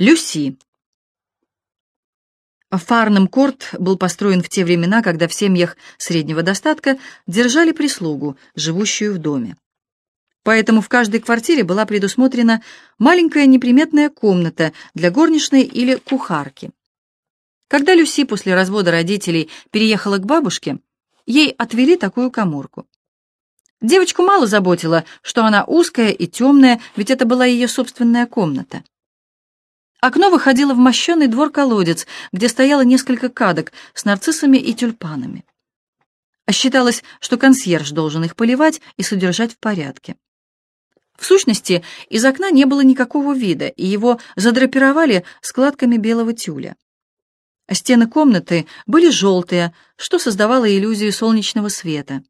Люси. Фарнем-корт был построен в те времена, когда в семьях среднего достатка держали прислугу, живущую в доме. Поэтому в каждой квартире была предусмотрена маленькая неприметная комната для горничной или кухарки. Когда Люси после развода родителей переехала к бабушке, ей отвели такую коморку. Девочку мало заботило, что она узкая и темная, ведь это была ее собственная комната. Окно выходило в мощенный двор-колодец, где стояло несколько кадок с нарциссами и тюльпанами. Считалось, что консьерж должен их поливать и содержать в порядке. В сущности, из окна не было никакого вида, и его задрапировали складками белого тюля. Стены комнаты были желтые, что создавало иллюзию солнечного света.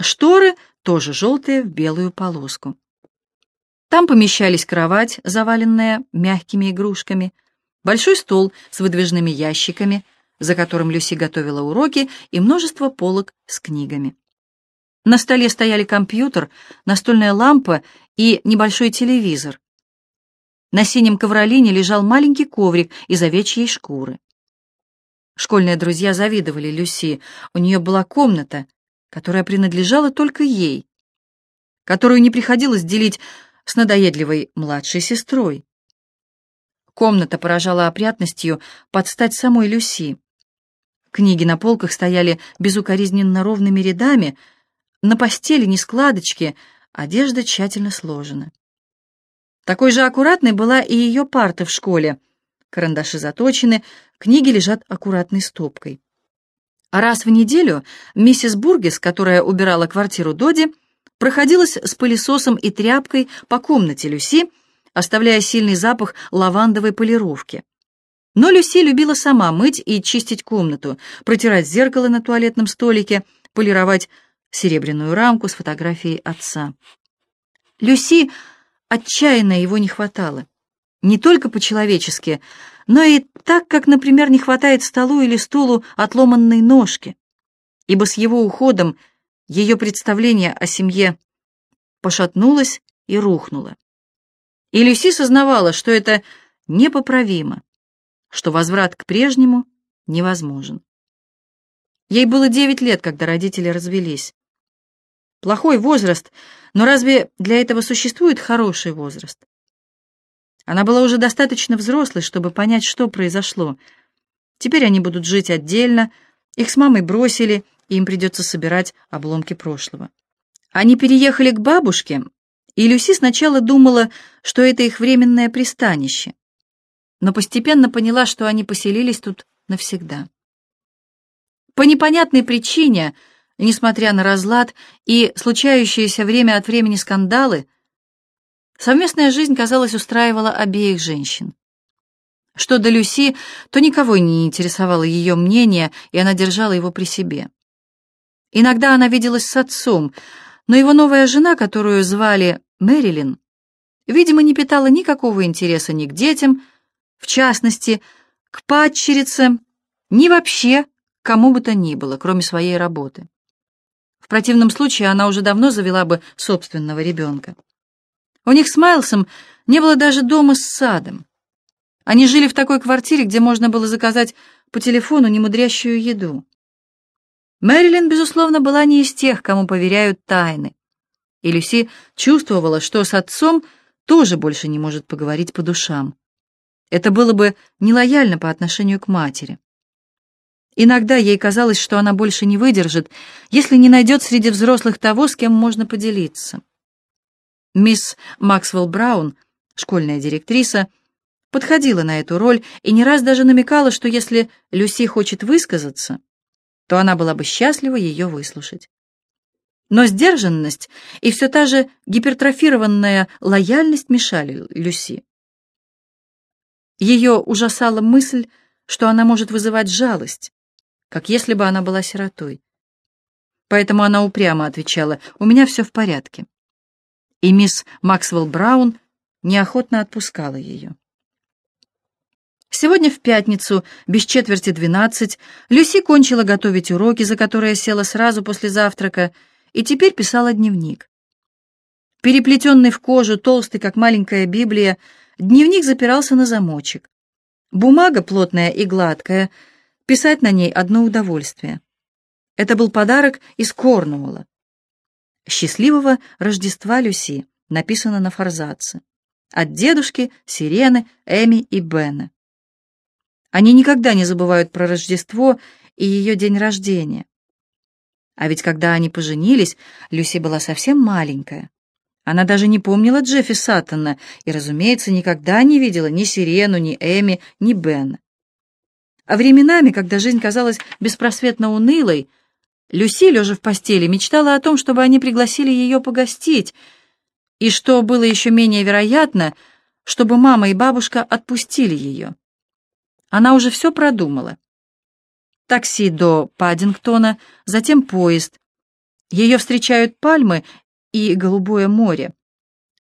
Шторы тоже желтые в белую полоску. Там помещались кровать, заваленная мягкими игрушками, большой стол с выдвижными ящиками, за которым Люси готовила уроки, и множество полок с книгами. На столе стояли компьютер, настольная лампа и небольшой телевизор. На синем ковролине лежал маленький коврик из овечьей шкуры. Школьные друзья завидовали Люси. У нее была комната, которая принадлежала только ей, которую не приходилось делить с надоедливой младшей сестрой. Комната поражала опрятностью под стать самой Люси. Книги на полках стояли безукоризненно ровными рядами, на постели ни складочки, одежда тщательно сложена. Такой же аккуратной была и ее парта в школе. Карандаши заточены, книги лежат аккуратной стопкой. А раз в неделю миссис Бургес, которая убирала квартиру Доди, проходилась с пылесосом и тряпкой по комнате Люси, оставляя сильный запах лавандовой полировки. Но Люси любила сама мыть и чистить комнату, протирать зеркало на туалетном столике, полировать серебряную рамку с фотографией отца. Люси отчаянно его не хватало. Не только по-человечески, но и так, как, например, не хватает столу или стулу отломанной ножки, ибо с его уходом ее представление о семье пошатнулось и рухнуло. И Люси сознавала, что это непоправимо, что возврат к прежнему невозможен. Ей было девять лет, когда родители развелись. Плохой возраст, но разве для этого существует хороший возраст? Она была уже достаточно взрослой, чтобы понять, что произошло. Теперь они будут жить отдельно, их с мамой бросили — им придется собирать обломки прошлого. Они переехали к бабушке, и Люси сначала думала, что это их временное пристанище, но постепенно поняла, что они поселились тут навсегда. По непонятной причине, несмотря на разлад и случающиеся время от времени скандалы, совместная жизнь, казалось, устраивала обеих женщин. Что до Люси, то никого не интересовало ее мнение, и она держала его при себе. Иногда она виделась с отцом, но его новая жена, которую звали Мэрилин, видимо, не питала никакого интереса ни к детям, в частности, к падчерице, ни вообще к кому бы то ни было, кроме своей работы. В противном случае она уже давно завела бы собственного ребенка. У них с Майлсом не было даже дома с садом. Они жили в такой квартире, где можно было заказать по телефону немудрящую еду. Мэрилин, безусловно, была не из тех, кому поверяют тайны. И Люси чувствовала, что с отцом тоже больше не может поговорить по душам. Это было бы нелояльно по отношению к матери. Иногда ей казалось, что она больше не выдержит, если не найдет среди взрослых того, с кем можно поделиться. Мисс Максвелл Браун, школьная директриса, подходила на эту роль и не раз даже намекала, что если Люси хочет высказаться, то она была бы счастлива ее выслушать. Но сдержанность и все та же гипертрофированная лояльность мешали Люси. Ее ужасала мысль, что она может вызывать жалость, как если бы она была сиротой. Поэтому она упрямо отвечала «У меня все в порядке». И мисс Максвелл Браун неохотно отпускала ее. Сегодня в пятницу, без четверти двенадцать, Люси кончила готовить уроки, за которые села сразу после завтрака, и теперь писала дневник. Переплетенный в кожу, толстый, как маленькая Библия, Дневник запирался на замочек. Бумага плотная и гладкая, писать на ней одно удовольствие. Это был подарок из Корнуолла. «Счастливого Рождества, Люси», написано на форзаце. От дедушки, Сирены, Эми и Бена. Они никогда не забывают про Рождество и ее день рождения. А ведь когда они поженились, Люси была совсем маленькая. Она даже не помнила Джеффи Саттона и, разумеется, никогда не видела ни Сирену, ни Эми, ни Бена. А временами, когда жизнь казалась беспросветно унылой, Люси, лежа в постели, мечтала о том, чтобы они пригласили ее погостить, и, что было еще менее вероятно, чтобы мама и бабушка отпустили ее. Она уже все продумала. Такси до Паддингтона, затем поезд. Ее встречают пальмы и голубое море.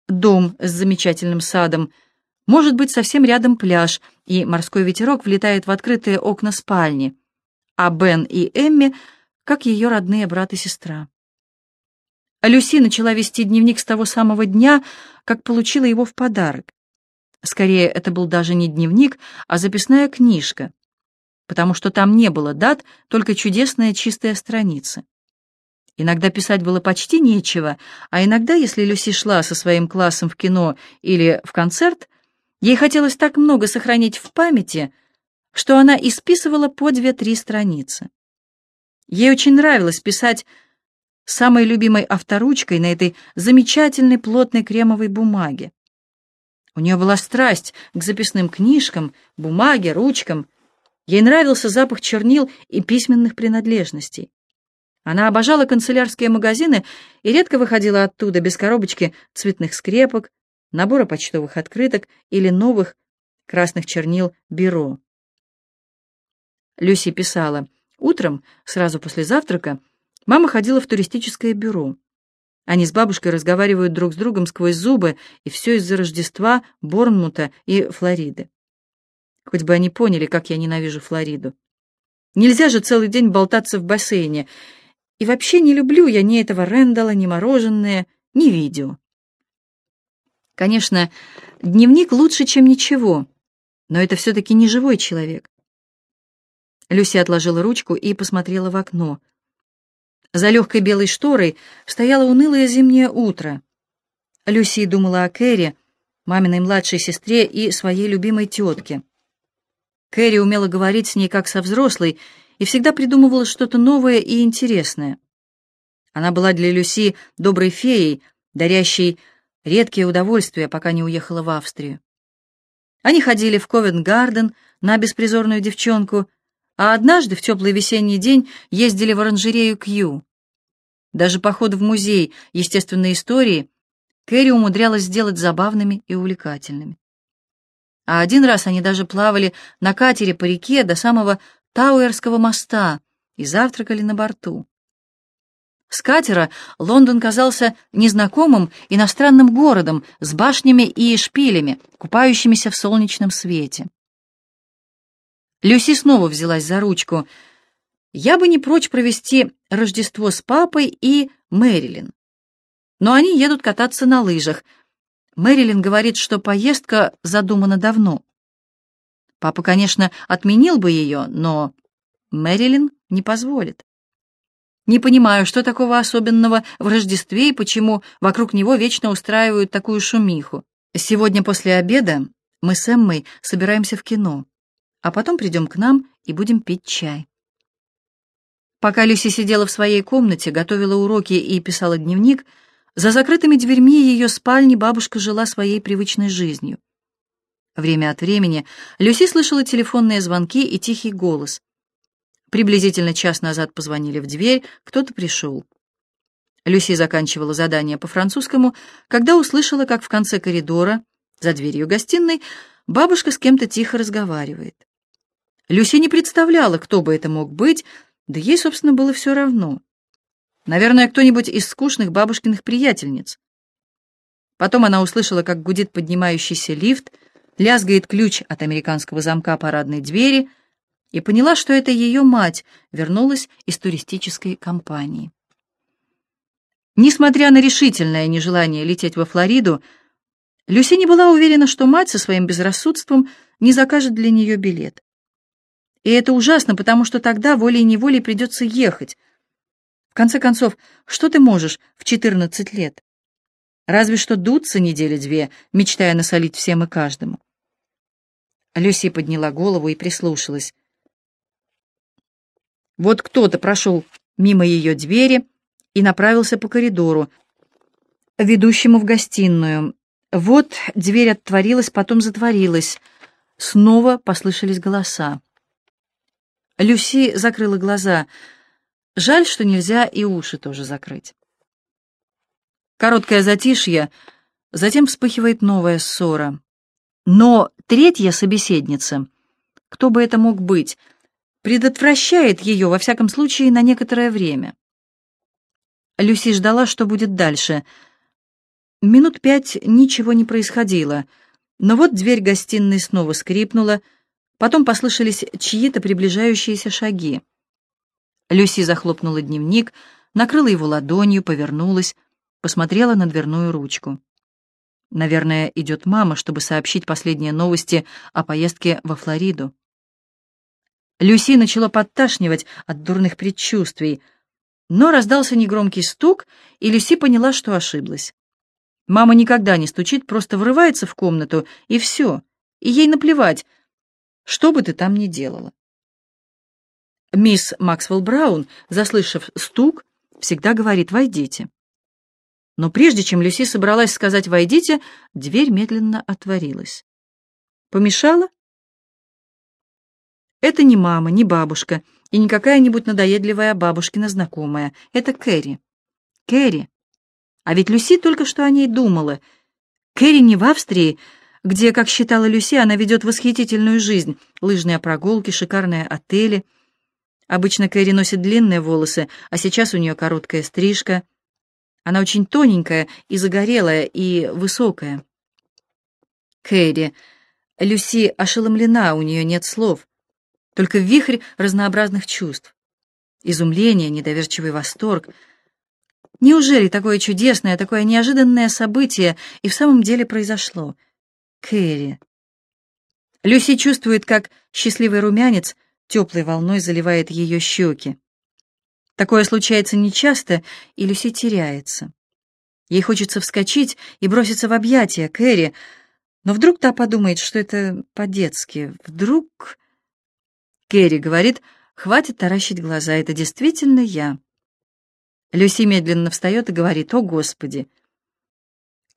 Дом с замечательным садом. Может быть, совсем рядом пляж, и морской ветерок влетает в открытые окна спальни. А Бен и Эмми — как ее родные брат и сестра. Люси начала вести дневник с того самого дня, как получила его в подарок. Скорее, это был даже не дневник, а записная книжка, потому что там не было дат, только чудесная чистая страница. Иногда писать было почти нечего, а иногда, если Люси шла со своим классом в кино или в концерт, ей хотелось так много сохранить в памяти, что она исписывала по две-три страницы. Ей очень нравилось писать самой любимой авторучкой на этой замечательной плотной кремовой бумаге. У нее была страсть к записным книжкам, бумаге, ручкам. Ей нравился запах чернил и письменных принадлежностей. Она обожала канцелярские магазины и редко выходила оттуда без коробочки цветных скрепок, набора почтовых открыток или новых красных чернил бюро. Люси писала — Утром, сразу после завтрака, мама ходила в туристическое бюро. Они с бабушкой разговаривают друг с другом сквозь зубы, и все из-за Рождества, Борнмута и Флориды. Хоть бы они поняли, как я ненавижу Флориду. Нельзя же целый день болтаться в бассейне. И вообще не люблю я ни этого Рэндала, ни мороженое, ни видео. Конечно, дневник лучше, чем ничего, но это все-таки не живой человек. Люси отложила ручку и посмотрела в окно. За легкой белой шторой стояло унылое зимнее утро. Люси думала о Кэрри, маминой младшей сестре и своей любимой тетке. Кэрри умела говорить с ней как со взрослой и всегда придумывала что-то новое и интересное. Она была для Люси доброй феей, дарящей редкие удовольствия, пока не уехала в Австрию. Они ходили в Ковент-Гарден на беспризорную девчонку — а однажды в теплый весенний день ездили в оранжерею Кью. Даже походы в музей естественной истории Кэрри умудрялась сделать забавными и увлекательными. А один раз они даже плавали на катере по реке до самого Тауэрского моста и завтракали на борту. С катера Лондон казался незнакомым иностранным городом с башнями и шпилями, купающимися в солнечном свете. Люси снова взялась за ручку. «Я бы не прочь провести Рождество с папой и Мэрилин. Но они едут кататься на лыжах. Мэрилин говорит, что поездка задумана давно. Папа, конечно, отменил бы ее, но Мэрилин не позволит. Не понимаю, что такого особенного в Рождестве и почему вокруг него вечно устраивают такую шумиху. Сегодня после обеда мы с Эммой собираемся в кино а потом придем к нам и будем пить чай. Пока Люси сидела в своей комнате, готовила уроки и писала дневник, за закрытыми дверьми ее спальни бабушка жила своей привычной жизнью. Время от времени Люси слышала телефонные звонки и тихий голос. Приблизительно час назад позвонили в дверь, кто-то пришел. Люси заканчивала задание по французскому, когда услышала, как в конце коридора, за дверью гостиной, бабушка с кем-то тихо разговаривает. Люси не представляла, кто бы это мог быть, да ей, собственно, было все равно. Наверное, кто-нибудь из скучных бабушкиных приятельниц. Потом она услышала, как гудит поднимающийся лифт, лязгает ключ от американского замка парадной двери и поняла, что это ее мать вернулась из туристической компании. Несмотря на решительное нежелание лететь во Флориду, Люси не была уверена, что мать со своим безрассудством не закажет для нее билет. И это ужасно, потому что тогда волей-неволей придется ехать. В конце концов, что ты можешь в 14 лет? Разве что дуться недели две, мечтая насолить всем и каждому. Люси подняла голову и прислушалась. Вот кто-то прошел мимо ее двери и направился по коридору, ведущему в гостиную. Вот дверь отворилась, потом затворилась. Снова послышались голоса. Люси закрыла глаза. Жаль, что нельзя и уши тоже закрыть. Короткое затишье, затем вспыхивает новая ссора. Но третья собеседница, кто бы это мог быть, предотвращает ее, во всяком случае, на некоторое время. Люси ждала, что будет дальше. Минут пять ничего не происходило, но вот дверь гостиной снова скрипнула, потом послышались чьи-то приближающиеся шаги. Люси захлопнула дневник, накрыла его ладонью, повернулась, посмотрела на дверную ручку. Наверное, идет мама, чтобы сообщить последние новости о поездке во Флориду. Люси начала подташнивать от дурных предчувствий, но раздался негромкий стук, и Люси поняла, что ошиблась. Мама никогда не стучит, просто врывается в комнату, и все, и ей наплевать, что бы ты там ни делала. Мисс Максвелл Браун, заслышав стук, всегда говорит «войдите». Но прежде чем Люси собралась сказать «войдите», дверь медленно отворилась. Помешала? Это не мама, не бабушка и не какая-нибудь надоедливая бабушкина знакомая. Это Кэрри. Кэрри. А ведь Люси только что о ней думала. Кэрри не в Австрии, где, как считала Люси, она ведет восхитительную жизнь. Лыжные прогулки, шикарные отели. Обычно Кэрри носит длинные волосы, а сейчас у нее короткая стрижка — она очень тоненькая и загорелая, и высокая. Кэрри. Люси ошеломлена, у нее нет слов. Только вихрь разнообразных чувств. Изумление, недоверчивый восторг. Неужели такое чудесное, такое неожиданное событие и в самом деле произошло? Кэрри. Люси чувствует, как счастливый румянец теплой волной заливает ее щеки. Такое случается нечасто, и Люси теряется. Ей хочется вскочить и броситься в объятия Кэрри, но вдруг та подумает, что это по-детски. Вдруг... Кэрри говорит, хватит таращить глаза, это действительно я. Люси медленно встает и говорит, о, Господи.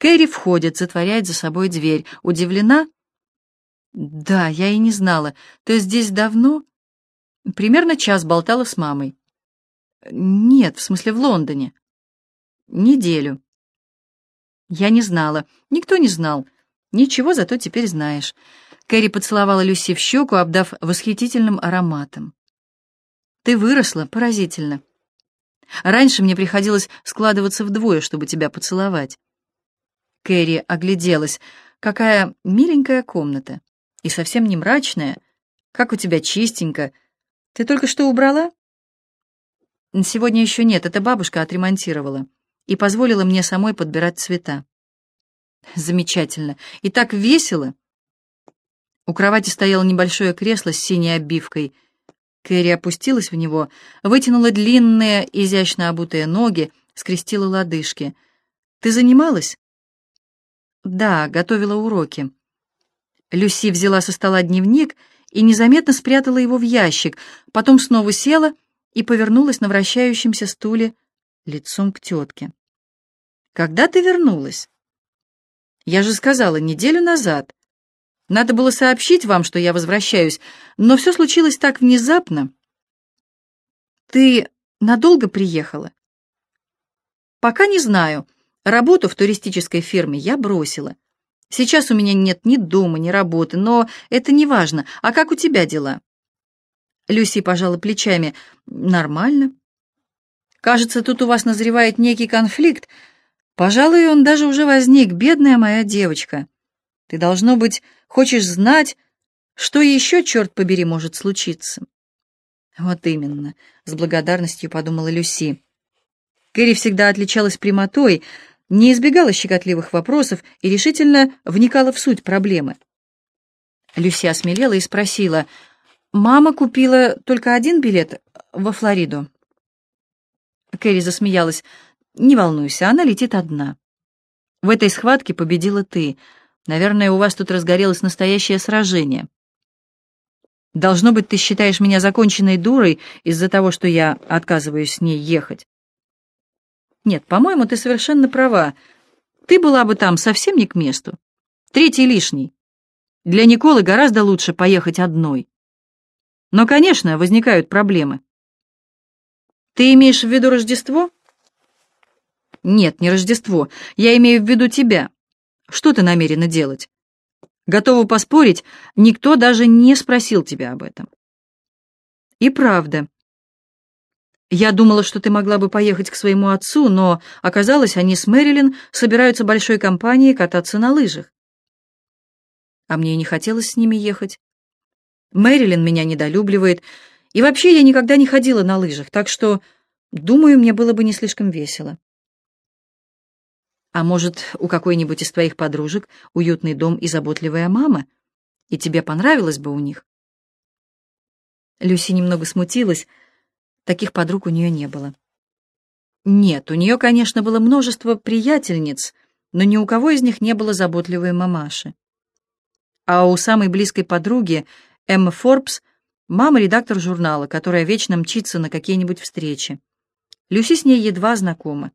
Кэрри входит, затворяет за собой дверь. Удивлена? Да, я и не знала. Ты здесь давно? Примерно час болтала с мамой. Нет, в смысле в Лондоне. Неделю. Я не знала. Никто не знал. Ничего, зато теперь знаешь. Кэрри поцеловала Люси в щеку, обдав восхитительным ароматом. Ты выросла, поразительно. Раньше мне приходилось складываться вдвое, чтобы тебя поцеловать. Кэрри огляделась. Какая миленькая комната. И совсем не мрачная. Как у тебя чистенько. Ты только что убрала? Сегодня еще нет, это бабушка отремонтировала и позволила мне самой подбирать цвета. Замечательно. И так весело. У кровати стояло небольшое кресло с синей обивкой. Кэрри опустилась в него, вытянула длинные, изящно обутые ноги, скрестила лодыжки. «Ты занималась?» «Да, готовила уроки». Люси взяла со стола дневник и незаметно спрятала его в ящик, потом снова села и повернулась на вращающемся стуле лицом к тетке. «Когда ты вернулась?» «Я же сказала, неделю назад. Надо было сообщить вам, что я возвращаюсь, но все случилось так внезапно». «Ты надолго приехала?» «Пока не знаю. Работу в туристической фирме я бросила. Сейчас у меня нет ни дома, ни работы, но это не важно. А как у тебя дела?» Люси пожала плечами. «Нормально. Кажется, тут у вас назревает некий конфликт. Пожалуй, он даже уже возник, бедная моя девочка. Ты, должно быть, хочешь знать, что еще, черт побери, может случиться?» «Вот именно», — с благодарностью подумала Люси. Кэрри всегда отличалась прямотой, не избегала щекотливых вопросов и решительно вникала в суть проблемы. Люси осмелела и спросила, «Мама купила только один билет во Флориду?» Кэрри засмеялась. «Не волнуйся, она летит одна. В этой схватке победила ты. Наверное, у вас тут разгорелось настоящее сражение. Должно быть, ты считаешь меня законченной дурой из-за того, что я отказываюсь с ней ехать. Нет, по-моему, ты совершенно права. Ты была бы там совсем не к месту. Третий лишний. Для Николы гораздо лучше поехать одной. Но, конечно, возникают проблемы. Ты имеешь в виду Рождество? Нет, не Рождество. Я имею в виду тебя. Что ты намерена делать? Готова поспорить, никто даже не спросил тебя об этом. И правда. Я думала, что ты могла бы поехать к своему отцу, но оказалось, они с Мэрилин собираются большой компанией кататься на лыжах. А мне не хотелось с ними ехать. Мэрилин меня недолюбливает, и вообще я никогда не ходила на лыжах, так что, думаю, мне было бы не слишком весело. А может, у какой-нибудь из твоих подружек уютный дом и заботливая мама? И тебе понравилось бы у них?» Люси немного смутилась. Таких подруг у нее не было. Нет, у нее, конечно, было множество приятельниц, но ни у кого из них не было заботливой мамаши. А у самой близкой подруги, Эммы Форбс, мама редактор журнала, которая вечно мчится на какие-нибудь встречи. Люси с ней едва знакома.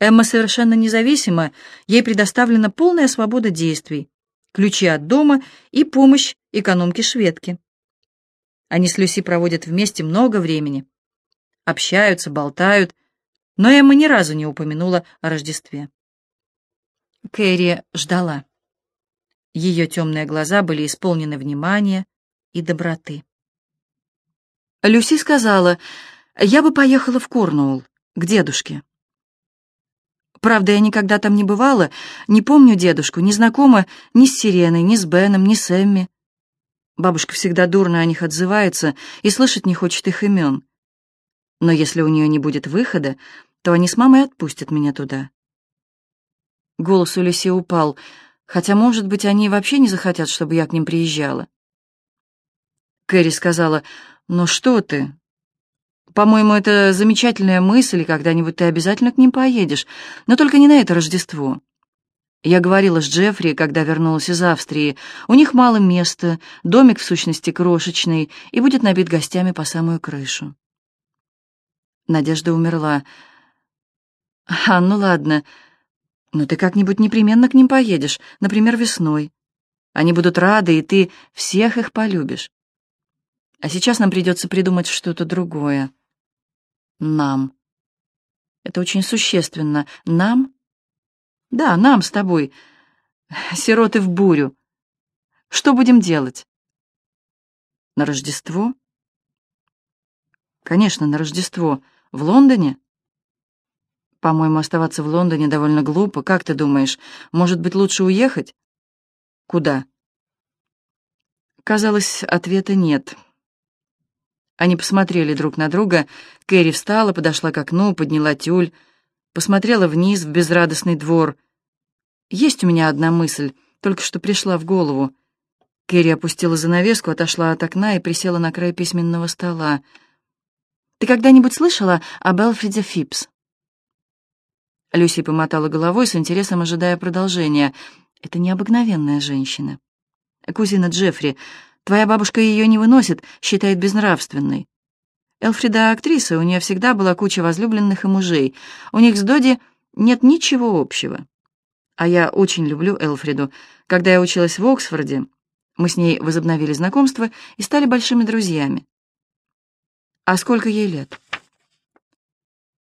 Эмма совершенно независима, ей предоставлена полная свобода действий, ключи от дома и помощь экономки-шведки. Они с Люси проводят вместе много времени, общаются, болтают, но Эмма ни разу не упомянула о Рождестве. Кэрри ждала. Ее темные глаза были исполнены внимания и доброты. Люси сказала, «Я бы поехала в Корнуолл, к дедушке». Правда, я никогда там не бывала, не помню дедушку, не знакома ни с Сиреной, ни с Беном, ни с Эмми. Бабушка всегда дурно о них отзывается и слышать не хочет их имен. Но если у нее не будет выхода, то они с мамой отпустят меня туда. Голос у Люси упал, хотя, может быть, они вообще не захотят, чтобы я к ним приезжала. Кэрри сказала, «Ну что ты, по-моему, это замечательная мысль, и когда-нибудь ты обязательно к ним поедешь, но только не на это Рождество. Я говорила с Джеффри, когда вернулась из Австрии. У них мало места, домик в сущности крошечный и будет набит гостями по самую крышу. Надежда умерла. «А, ну ладно. Но ты как-нибудь непременно к ним поедешь, например, весной. Они будут рады, и ты всех их полюбишь. А сейчас нам придется придумать что-то другое. Нам. Это очень существенно. Нам? Да, нам с тобой. Сироты в бурю. Что будем делать? На Рождество? Конечно, на Рождество. В Лондоне? По-моему, оставаться в Лондоне довольно глупо. Как ты думаешь, может быть, лучше уехать? Куда? Казалось, ответа нет. Они посмотрели друг на друга. Кэрри встала, подошла к окну, подняла тюль, посмотрела вниз в безрадостный двор. «Есть у меня одна мысль, только что пришла в голову». Кэрри опустила занавеску, отошла от окна и присела на край письменного стола. «Ты когда-нибудь слышала об Элфриде Фипс?» Люси помотала головой, с интересом ожидая продолжения. «Это необыкновенная женщина. Кузина Джеффри, Твоя бабушка ее не выносит, считает безнравственной. Элфрида актриса, у нее всегда была куча возлюбленных и мужей. У них с Доди нет ничего общего. А я очень люблю Элфриду. Когда я училась в Оксфорде, мы с ней возобновили знакомство и стали большими друзьями. А сколько ей лет?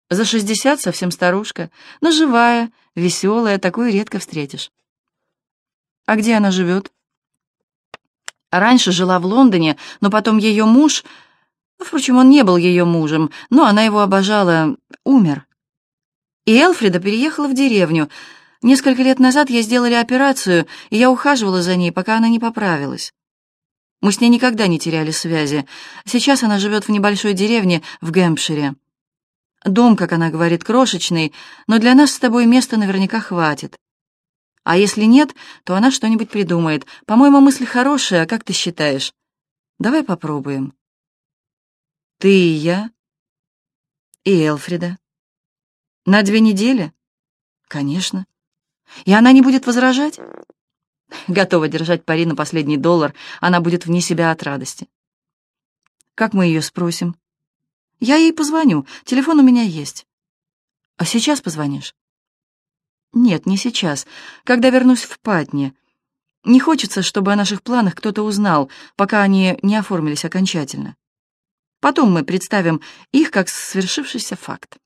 За шестьдесят, совсем старушка, но живая, веселая, такую редко встретишь. А где она живет? Раньше жила в Лондоне, но потом ее муж... Впрочем, он не был ее мужем, но она его обожала, умер. И Элфрида переехала в деревню. Несколько лет назад ей сделали операцию, и я ухаживала за ней, пока она не поправилась. Мы с ней никогда не теряли связи. Сейчас она живет в небольшой деревне в Гэмпшире. Дом, как она говорит, крошечный, но для нас с тобой места наверняка хватит. А если нет, то она что-нибудь придумает. По-моему, мысль хорошая, как ты считаешь? Давай попробуем. Ты и я? И Элфрида. На две недели? Конечно. И она не будет возражать? Готова держать пари на последний доллар, она будет вне себя от радости. Как мы ее спросим? Я ей позвоню, телефон у меня есть. А сейчас позвонишь? Нет, не сейчас, когда вернусь в Патне. Не хочется, чтобы о наших планах кто-то узнал, пока они не оформились окончательно. Потом мы представим их как свершившийся факт.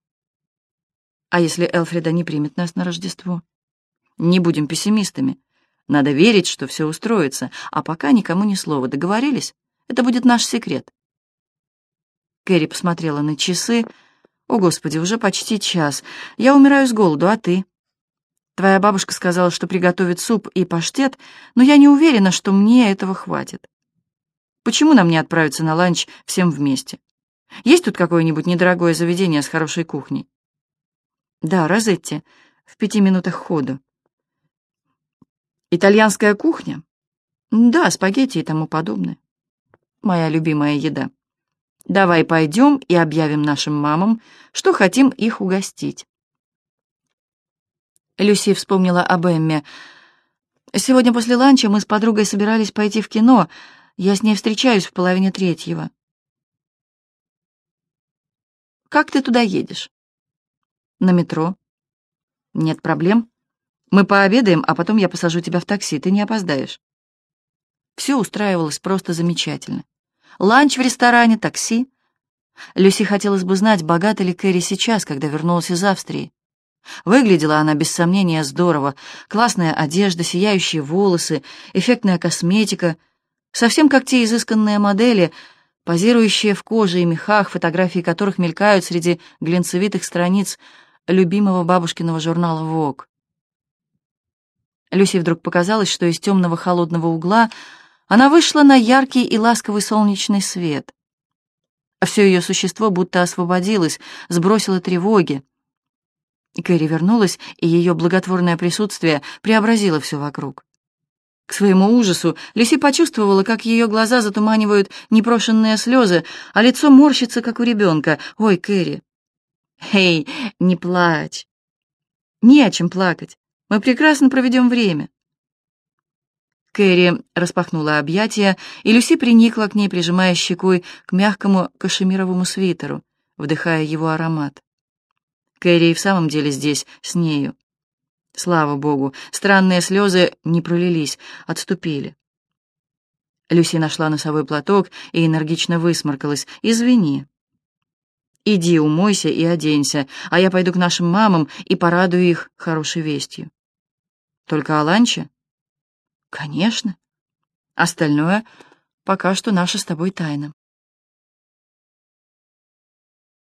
А если Элфрида не примет нас на Рождество? Не будем пессимистами. Надо верить, что все устроится, а пока никому ни слова. Договорились? Это будет наш секрет. Кэрри посмотрела на часы. «О, Господи, уже почти час. Я умираю с голоду, а ты?» «Твоя бабушка сказала, что приготовит суп и паштет, но я не уверена, что мне этого хватит. Почему нам не отправиться на ланч всем вместе? Есть тут какое-нибудь недорогое заведение с хорошей кухней?» «Да, Розетти, в пяти минутах ходу». «Итальянская кухня?» «Да, спагетти и тому подобное. Моя любимая еда». Давай пойдем и объявим нашим мамам, что хотим их угостить. Люси вспомнила об Эмме. Сегодня после ланча мы с подругой собирались пойти в кино. Я с ней встречаюсь в половине третьего. Как ты туда едешь? На метро. Нет проблем. Мы пообедаем, а потом я посажу тебя в такси, ты не опоздаешь. Все устраивалось просто замечательно. Ланч в ресторане, такси. Люси хотелось бы знать, богата ли Кэрри сейчас, когда вернулась из Австрии. Выглядела она, без сомнения, здорово. Классная одежда, сияющие волосы, эффектная косметика. Совсем как те изысканные модели, позирующие в коже и мехах, фотографии которых мелькают среди глинцевитых страниц любимого бабушкиного журнала «Вог». Люси вдруг показалось, что из темного холодного угла она вышла на яркий и ласковый солнечный свет. Все ее существо будто освободилось, сбросило тревоги. Кэрри вернулась, и ее благотворное присутствие преобразило все вокруг. К своему ужасу Люси почувствовала, как ее глаза затуманивают непрошенные слезы, а лицо морщится, как у ребенка. «Ой, Кэрри!» «Эй, не плачь!» «Не о чем плакать. Мы прекрасно проведем время». Кэрри распахнула объятия, и Люси приникла к ней, прижимая щекой к мягкому кашемировому свитеру, вдыхая его аромат. Кэрри в самом деле здесь, с нею. Слава богу, странные слезы не пролились, отступили. Люси нашла носовой платок и энергично высморкалась. «Извини». «Иди, умойся и оденься, а я пойду к нашим мамам и порадую их хорошей вестью». «Только о ланче?» Конечно. Остальное пока что наша с тобой тайна.